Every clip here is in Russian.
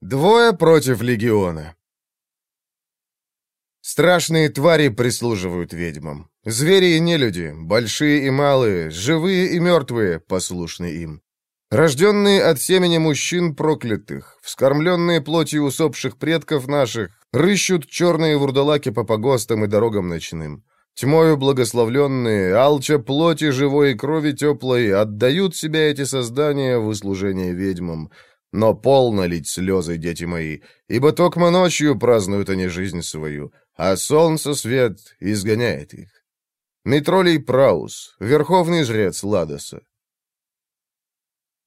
Двое против легиона. Страшные твари прислуживают ведьмам. Звери и нелюди, большие и малые, живые и мертвые, послушны им. Рожденные от семени мужчин проклятых, вскормленные плотью усопших предков наших, рыщут черные вурдалаки по погостам и дорогам ночным. Тьмою благословленные, алча плоти живой и крови теплой, отдают себя эти создания в услужение ведьмам. Но полно лить слезы, дети мои, ибо токмо ночью празднуют они жизнь свою, а солнце свет изгоняет их. Митролей Праус, верховный жрец Ладоса.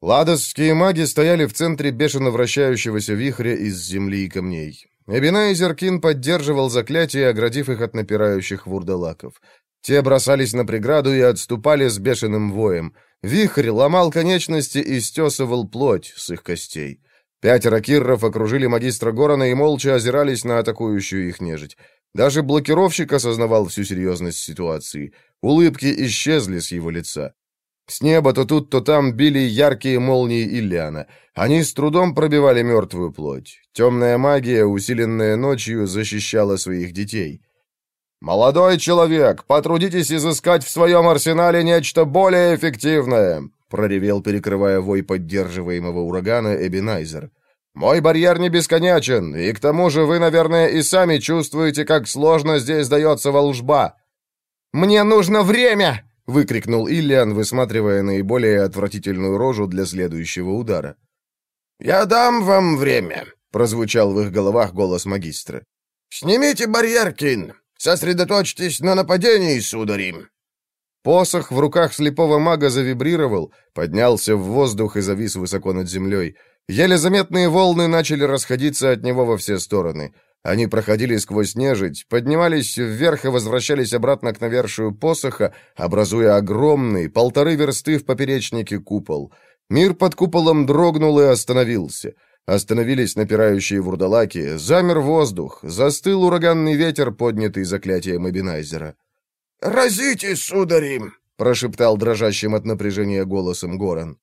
Ладосские маги стояли в центре бешено вращающегося вихря из земли и камней. Эбина и Зеркин поддерживал заклятие, оградив их от напирающих вурдалаков. Те бросались на преграду и отступали с бешеным воем — Вихрь ломал конечности и стесывал плоть с их костей. Пятеро кирров окружили магистра Горана и молча озирались на атакующую их нежить. Даже блокировщик осознавал всю серьезность ситуации. Улыбки исчезли с его лица. С неба то тут, то там били яркие молнии Иллиана. Они с трудом пробивали мертвую плоть. Темная магия, усиленная ночью, защищала своих детей. «Молодой человек, потрудитесь изыскать в своем арсенале нечто более эффективное», проревел, перекрывая вой поддерживаемого урагана Эбинайзер. «Мой барьер не бесконечен, и к тому же вы, наверное, и сами чувствуете, как сложно здесь дается волжба». «Мне нужно время!» — выкрикнул Иллиан, высматривая наиболее отвратительную рожу для следующего удара. «Я дам вам время», — прозвучал в их головах голос магистра. «Снимите барьер, Кин. Сосредоточьтесь на нападении, судари!» Посох в руках слепого мага завибрировал, поднялся в воздух и завис высоко над землей. Еле заметные волны начали расходиться от него во все стороны. Они проходили сквозь нежить, поднимались вверх и возвращались обратно к навершию посоха, образуя огромный, полторы версты в поперечнике купол. Мир под куполом дрогнул и остановился — Остановились напирающие вурдалаки, замер воздух, застыл ураганный ветер, поднятый заклятием Эбинайзера. «Разите, судари!» — прошептал дрожащим от напряжения голосом Горан.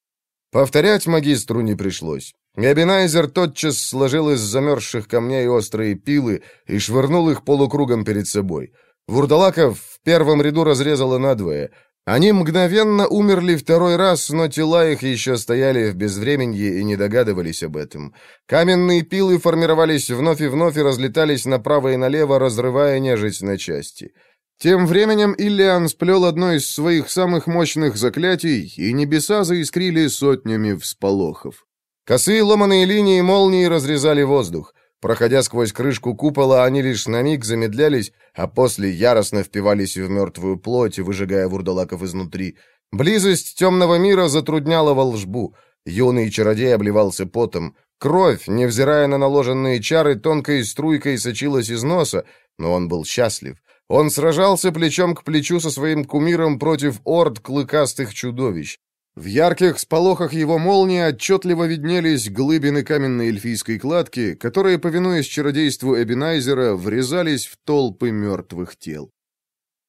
Повторять магистру не пришлось. Эбинайзер тотчас сложил из замерзших камней острые пилы и швырнул их полукругом перед собой. Вурдалаков в первом ряду разрезало надвое, они мгновенно умерли второй раз, но тела их еще стояли в безвременье и не догадывались об этом. Каменные пилы формировались вновь и вновь и разлетались направо и налево, разрывая нежить на части. Тем временем Иллиан сплел одно из своих самых мощных заклятий, и небеса заискрили сотнями всполохов. Косые ломаные линии молнии разрезали воздух. Проходя сквозь крышку купола, они лишь на миг замедлялись, а после яростно впивались в мертвую плоть, выжигая вурдалаков изнутри. Близость темного мира затрудняла волжбу. Юный чародей обливался потом. Кровь, невзирая на наложенные чары, тонкой струйкой сочилась из носа, но он был счастлив. Он сражался плечом к плечу со своим кумиром против орд клыкастых чудовищ. В ярких сполохах его молнии отчетливо виднелись глыбины каменной эльфийской кладки, которые, повинуясь чародейству Эбинайзера, врезались в толпы мертвых тел.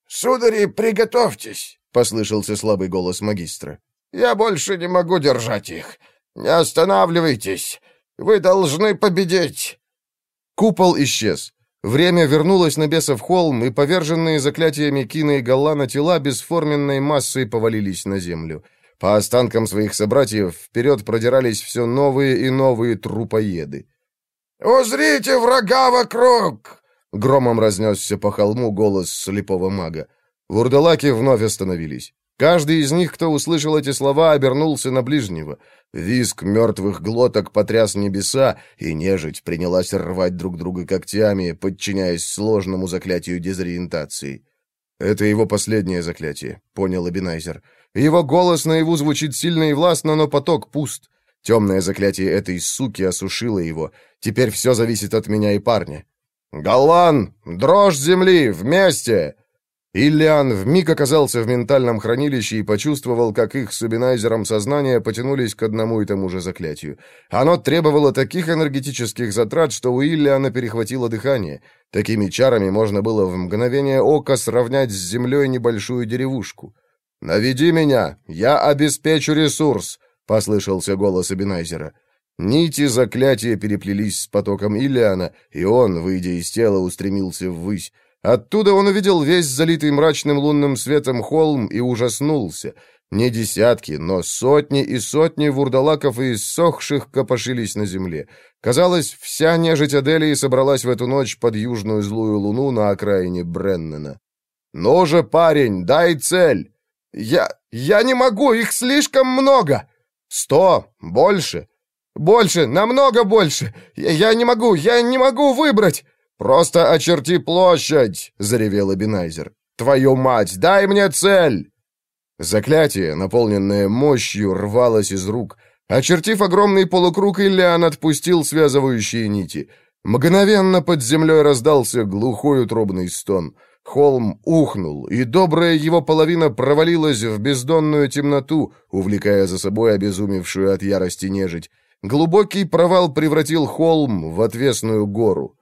«Судари, приготовьтесь!» — послышался слабый голос магистра. «Я больше не могу держать их. Не останавливайтесь! Вы должны победить!» Купол исчез. Время вернулось на бесов холм, и поверженные заклятиями Кина и Галлана тела бесформенной массой повалились на землю. По останкам своих собратьев вперед продирались все новые и новые трупоеды. «Узрите врага вокруг!» Громом разнесся по холму голос слепого мага. Вурдалаки вновь остановились. Каждый из них, кто услышал эти слова, обернулся на ближнего. Виск мертвых глоток потряс небеса, и нежить принялась рвать друг друга когтями, подчиняясь сложному заклятию дезориентации. «Это его последнее заклятие», — понял Эбинайзер. Его голос наяву звучит сильно и властно, но поток пуст. Темное заклятие этой суки осушило его. Теперь все зависит от меня и парня. «Галлан! Дрожь земли! Вместе!» Иллиан вмиг оказался в ментальном хранилище и почувствовал, как их с Убинайзером сознания потянулись к одному и тому же заклятию. Оно требовало таких энергетических затрат, что у Иллиана перехватило дыхание. Такими чарами можно было в мгновение ока сравнять с землей небольшую деревушку. «Наведи меня, я обеспечу ресурс», — послышался голос Эбинайзера. Нити заклятия переплелись с потоком Ильяна, и он, выйдя из тела, устремился ввысь. Оттуда он увидел весь залитый мрачным лунным светом холм и ужаснулся. Не десятки, но сотни и сотни вурдалаков и иссохших копошились на земле. Казалось, вся нежить Аделии собралась в эту ночь под южную злую луну на окраине Бреннена. «Ну же, парень, дай цель!» «Я... я не могу, их слишком много!» «Сто! Больше!» «Больше! Намного больше! Я, я не могу! Я не могу выбрать!» «Просто очерти площадь!» — заревел Эбинайзер. «Твою мать, дай мне цель!» Заклятие, наполненное мощью, рвалось из рук. Очертив огромный полукруг, Ильян отпустил связывающие нити. Мгновенно под землей раздался глухой утробный стон. Холм ухнул, и добрая его половина провалилась в бездонную темноту, увлекая за собой обезумевшую от ярости нежить. Глубокий провал превратил холм в отвесную гору.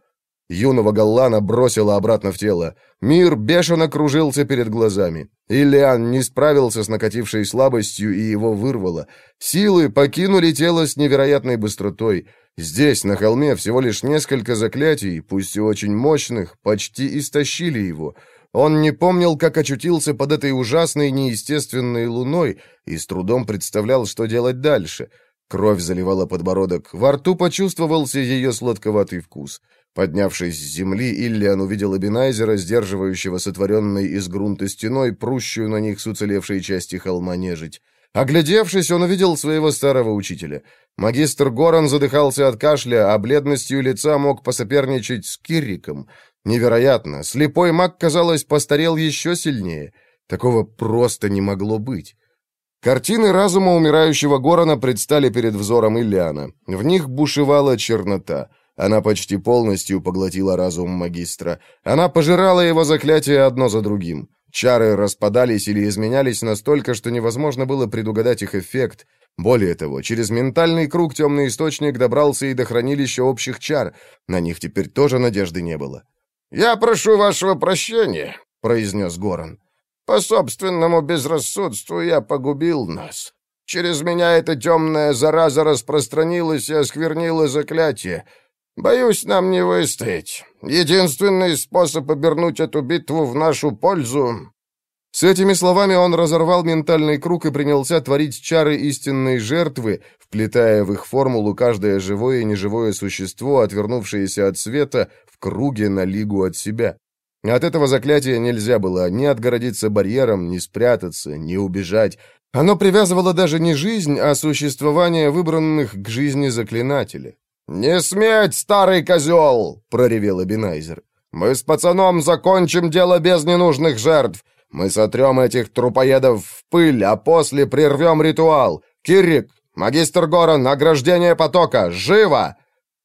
Юного Галлана бросило обратно в тело. Мир бешено кружился перед глазами. Иллиан не справился с накатившей слабостью, и его вырвало. Силы покинули тело с невероятной быстротой. Здесь, на холме, всего лишь несколько заклятий, пусть и очень мощных, почти истощили его. Он не помнил, как очутился под этой ужасной неестественной луной, и с трудом представлял, что делать дальше. Кровь заливала подбородок, во рту почувствовался ее сладковатый вкус — Поднявшись с земли, Иллиан увидел Эбинайзера, сдерживающего сотворенной из грунта стеной, прущую на них с уцелевшей части холма нежить. Оглядевшись, он увидел своего старого учителя. Магистр Горан задыхался от кашля, а бледностью лица мог посоперничать с Кирриком. Невероятно, слепой маг, казалось, постарел еще сильнее. Такого просто не могло быть. Картины разума умирающего Горана предстали перед взором Иллиана. В них бушевала чернота. Она почти полностью поглотила разум магистра. Она пожирала его заклятия одно за другим. Чары распадались или изменялись настолько, что невозможно было предугадать их эффект. Более того, через ментальный круг темный источник добрался и до хранилища общих чар. На них теперь тоже надежды не было. «Я прошу вашего прощения», — произнес Горан. «По собственному безрассудству я погубил нас. Через меня эта темная зараза распространилась и осквернила заклятие». Боюсь, нам не выстоять. Единственный способ обернуть эту битву в нашу пользу...» С этими словами он разорвал ментальный круг и принялся творить чары истинной жертвы, вплетая в их формулу каждое живое и неживое существо, отвернувшееся от света, в круге на лигу от себя. От этого заклятия нельзя было ни отгородиться барьером, ни спрятаться, ни убежать. Оно привязывало даже не жизнь, а существование выбранных к жизни заклинателя. «Не сметь, старый козел!» — проревел Эбинайзер. «Мы с пацаном закончим дело без ненужных жертв. Мы сотрем этих трупоедов в пыль, а после прервем ритуал. Кирик, магистр Горан, награждение потока! Живо!»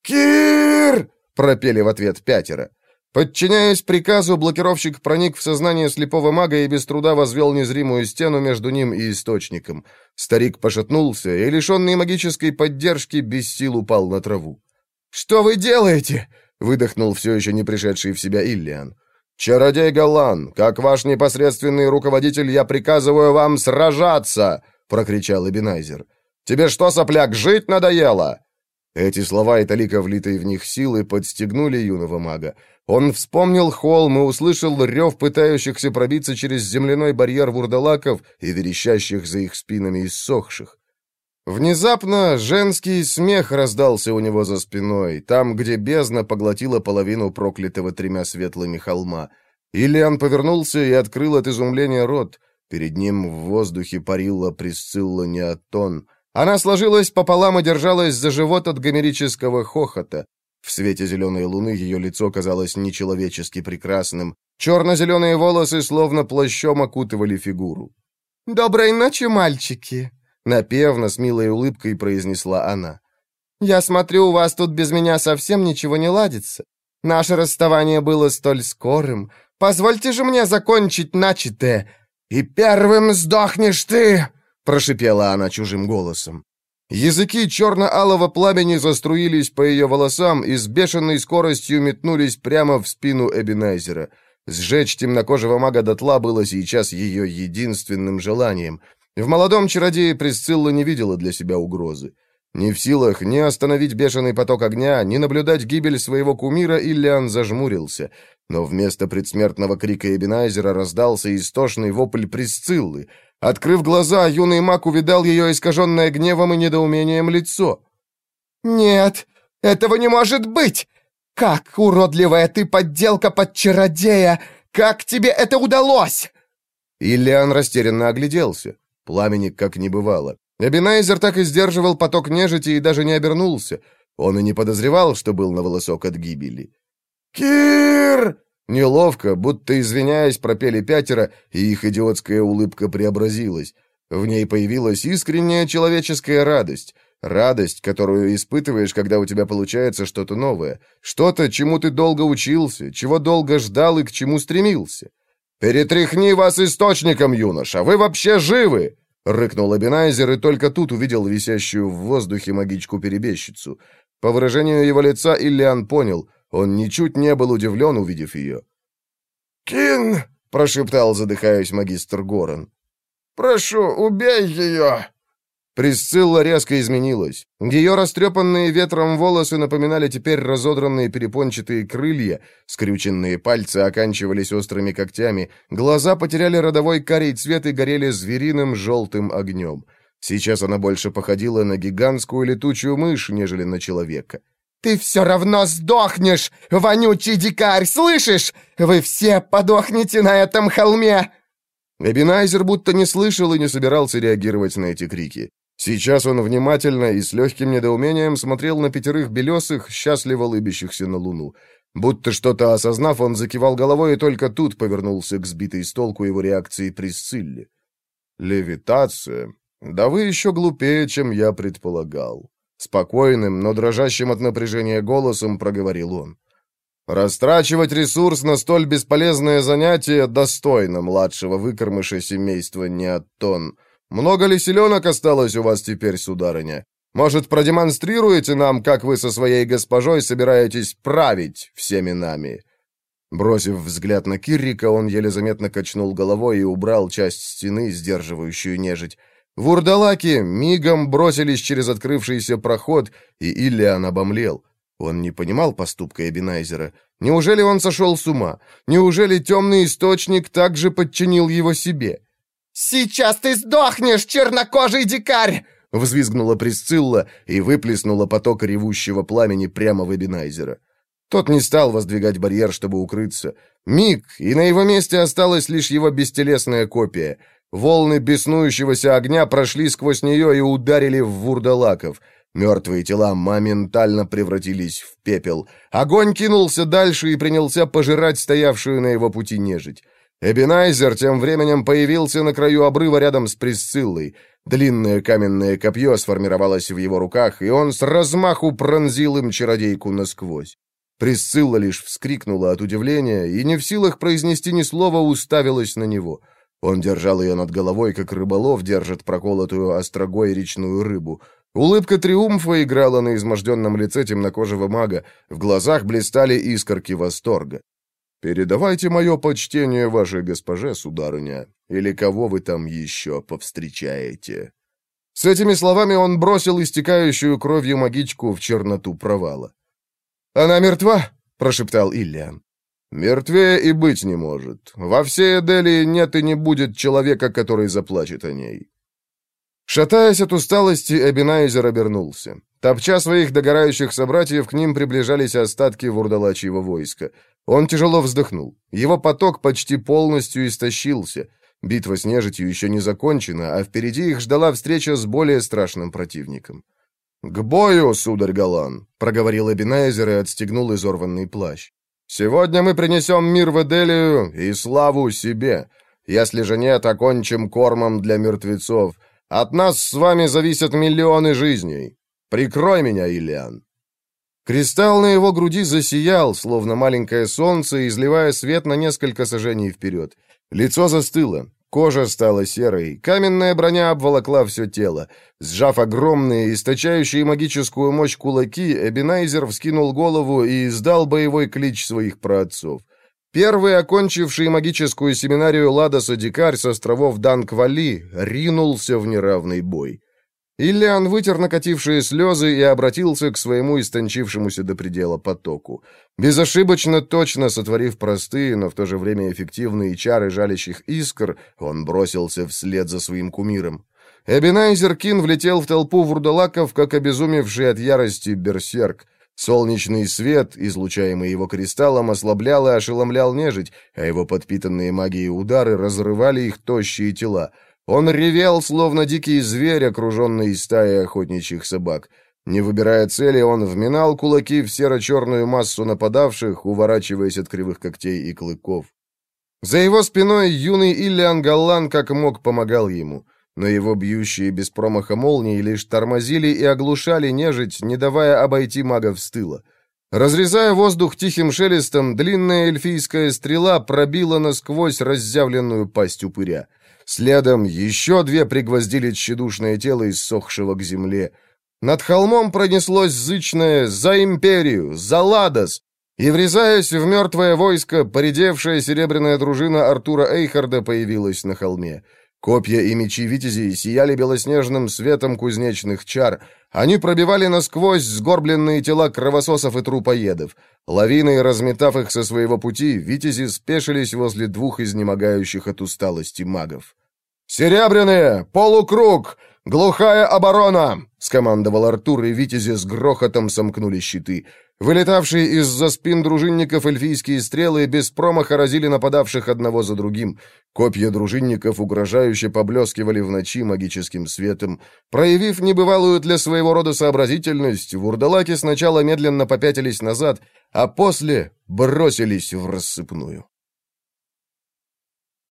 «Кир!» — пропели в ответ пятеро. Подчиняясь приказу, блокировщик проник в сознание слепого мага и без труда возвел незримую стену между ним и источником. Старик пошатнулся и, лишенный магической поддержки, без сил упал на траву. «Что вы делаете?» — выдохнул все еще не пришедший в себя Иллиан. «Чародей Галан, как ваш непосредственный руководитель, я приказываю вам сражаться!» — прокричал Эбинайзер. «Тебе что, сопляк, жить надоело?» Эти слова и талика влитой в них силы подстегнули юного мага. Он вспомнил холм и услышал рев пытающихся пробиться через земляной барьер вурдалаков и верещащих за их спинами иссохших. Внезапно женский смех раздался у него за спиной, там, где бездна поглотила половину проклятого тремя светлыми холма. Ильян повернулся и открыл от изумления рот. Перед ним в воздухе парила Присцилла Неотон — она сложилась пополам и держалась за живот от гомерического хохота. В свете зеленой луны ее лицо казалось нечеловечески прекрасным. Черно-зеленые волосы словно плащом окутывали фигуру. «Доброй ночи, мальчики!» Напевно, с милой улыбкой произнесла она. «Я смотрю, у вас тут без меня совсем ничего не ладится. Наше расставание было столь скорым. Позвольте же мне закончить начатое. И первым сдохнешь ты!» — прошипела она чужим голосом. Языки черно-алого пламени заструились по ее волосам и с бешеной скоростью метнулись прямо в спину Эбинайзера. Сжечь темнокожего мага дотла было сейчас ее единственным желанием. В молодом чародее Присцилла не видела для себя угрозы. Не в силах ни остановить бешеный поток огня, ни наблюдать гибель своего кумира, Иллиан зажмурился. Но вместо предсмертного крика Эбенайзера раздался истошный вопль Присциллы. Открыв глаза, юный маг увидал ее искаженное гневом и недоумением лицо. «Нет, этого не может быть! Как, уродливая ты подделка под чародея! Как тебе это удалось?» Иллиан растерянно огляделся. Пламени как не бывало. Эбенайзер так и сдерживал поток нежити и даже не обернулся. Он и не подозревал, что был на волосок от гибели. «Кир!» Неловко, будто извиняясь, пропели пятеро, и их идиотская улыбка преобразилась. В ней появилась искренняя человеческая радость. Радость, которую испытываешь, когда у тебя получается что-то новое. Что-то, чему ты долго учился, чего долго ждал и к чему стремился. «Перетряхни вас источником, юноша! Вы вообще живы!» — рыкнул Абинайзер и только тут увидел висящую в воздухе магичку-перебежчицу. По выражению его лица Иллиан понял, он ничуть не был удивлен, увидев ее. «Кин!» — прошептал, задыхаясь магистр Горан. «Прошу, убей ее!» Присцилла резко изменилась. Ее растрепанные ветром волосы напоминали теперь разодранные перепончатые крылья, скрюченные пальцы оканчивались острыми когтями, глаза потеряли родовой карий цвет и горели звериным желтым огнем. Сейчас она больше походила на гигантскую летучую мышь, нежели на человека. «Ты все равно сдохнешь, вонючий дикарь, слышишь? Вы все подохнете на этом холме!» Эбинайзер будто не слышал и не собирался реагировать на эти крики. Сейчас он внимательно и с легким недоумением смотрел на пятерых белесых, счастливо лыбящихся на луну. Будто что-то осознав, он закивал головой и только тут повернулся к сбитой с толку его реакции Присцилле. «Левитация? Да вы еще глупее, чем я предполагал». Спокойным, но дрожащим от напряжения голосом проговорил он. «Растрачивать ресурс на столь бесполезное занятие достойно младшего выкормыша семейства Неоттон». Много ли селенок осталось у вас теперь, сударыня? Может, продемонстрируете нам, как вы со своей госпожой собираетесь править всеми нами?» Бросив взгляд на Киррика, он еле заметно качнул головой и убрал часть стены, сдерживающую нежить. Вурдалаки мигом бросились через открывшийся проход, и Иллиан обомлел. Он не понимал поступка Эбинайзера. Неужели он сошел с ума? Неужели темный источник также подчинил его себе? «Сейчас ты сдохнешь, чернокожий дикарь!» Взвизгнула Присцилла и выплеснула поток ревущего пламени прямо в Эбинайзера. Тот не стал воздвигать барьер, чтобы укрыться. Миг, и на его месте осталась лишь его бестелесная копия. Волны беснующегося огня прошли сквозь нее и ударили в вурдалаков. Мертвые тела моментально превратились в пепел. Огонь кинулся дальше и принялся пожирать стоявшую на его пути нежить. Эбинайзер тем временем появился на краю обрыва рядом с Присциллой. Длинное каменное копье сформировалось в его руках, и он с размаху пронзил им чародейку насквозь. Присцилла лишь вскрикнула от удивления и, не в силах произнести ни слова, уставилась на него. Он держал ее над головой, как рыболов держит проколотую острогой речную рыбу. Улыбка триумфа играла на изможденном лице темнокожего мага, в глазах блистали искорки восторга. «Передавайте мое почтение вашей госпоже, сударыня, или кого вы там еще повстречаете». С этими словами он бросил истекающую кровью магичку в черноту провала. «Она мертва?» — прошептал Иллиан. «Мертвее и быть не может. Во всей Эделии нет и не будет человека, который заплачет о ней». Шатаясь от усталости, Эбинайзер обернулся. Топча своих догорающих собратьев, к ним приближались остатки вурдалачьего войска — он тяжело вздохнул. Его поток почти полностью истощился. Битва с нежитью еще не закончена, а впереди их ждала встреча с более страшным противником. «К бою, сударь Галан!» — проговорил Эбинайзер и отстегнул изорванный плащ. «Сегодня мы принесем мир в Эделию и славу себе. Если же нет, окончим кормом для мертвецов. От нас с вами зависят миллионы жизней. Прикрой меня, Ильян!» Кристалл на его груди засиял, словно маленькое солнце, изливая свет на несколько сажений вперед. Лицо застыло, кожа стала серой, каменная броня обволокла все тело. Сжав огромные, источающие магическую мощь кулаки, Эбинайзер вскинул голову и издал боевой клич своих праотцов. Первый, окончивший магическую семинарию Ладоса Дикарь с островов Данквали, ринулся в неравный бой. Иллиан вытер накатившие слезы и обратился к своему истончившемуся до предела потоку. Безошибочно точно сотворив простые, но в то же время эффективные чары жалящих искр, он бросился вслед за своим кумиром. Эбенайзер Кин влетел в толпу вурдалаков, как обезумевший от ярости берсерк. Солнечный свет, излучаемый его кристаллом, ослаблял и ошеломлял нежить, а его подпитанные магией удары разрывали их тощие тела. Он ревел, словно дикий зверь, окруженный стаей охотничьих собак. Не выбирая цели, он вминал кулаки в серо-черную массу нападавших, уворачиваясь от кривых когтей и клыков. За его спиной юный Иллиан Галлан как мог помогал ему, но его бьющие без промаха молнии лишь тормозили и оглушали нежить, не давая обойти магов с тыла. Разрезая воздух тихим шелестом, длинная эльфийская стрела пробила насквозь разъявленную пасть упыря. Следом еще две пригвоздили тщедушное тело иссохшего к земле. Над холмом пронеслось зычное «За империю! За Ладос!» И, врезаясь в мертвое войско, поредевшая серебряная дружина Артура Эйхарда появилась на холме. Копья и мечи витязей сияли белоснежным светом кузнечных чар. Они пробивали насквозь сгорбленные тела кровососов и трупоедов. Лавиной разметав их со своего пути, витязи спешились возле двух изнемогающих от усталости магов. «Серебряные! Полукруг! Глухая оборона!» — скомандовал Артур, и витязи с грохотом сомкнули щиты. Вылетавшие из-за спин дружинников эльфийские стрелы без промаха разили нападавших одного за другим. Копья дружинников угрожающе поблескивали в ночи магическим светом. Проявив небывалую для своего рода сообразительность, вурдалаки сначала медленно попятились назад, а после бросились в рассыпную.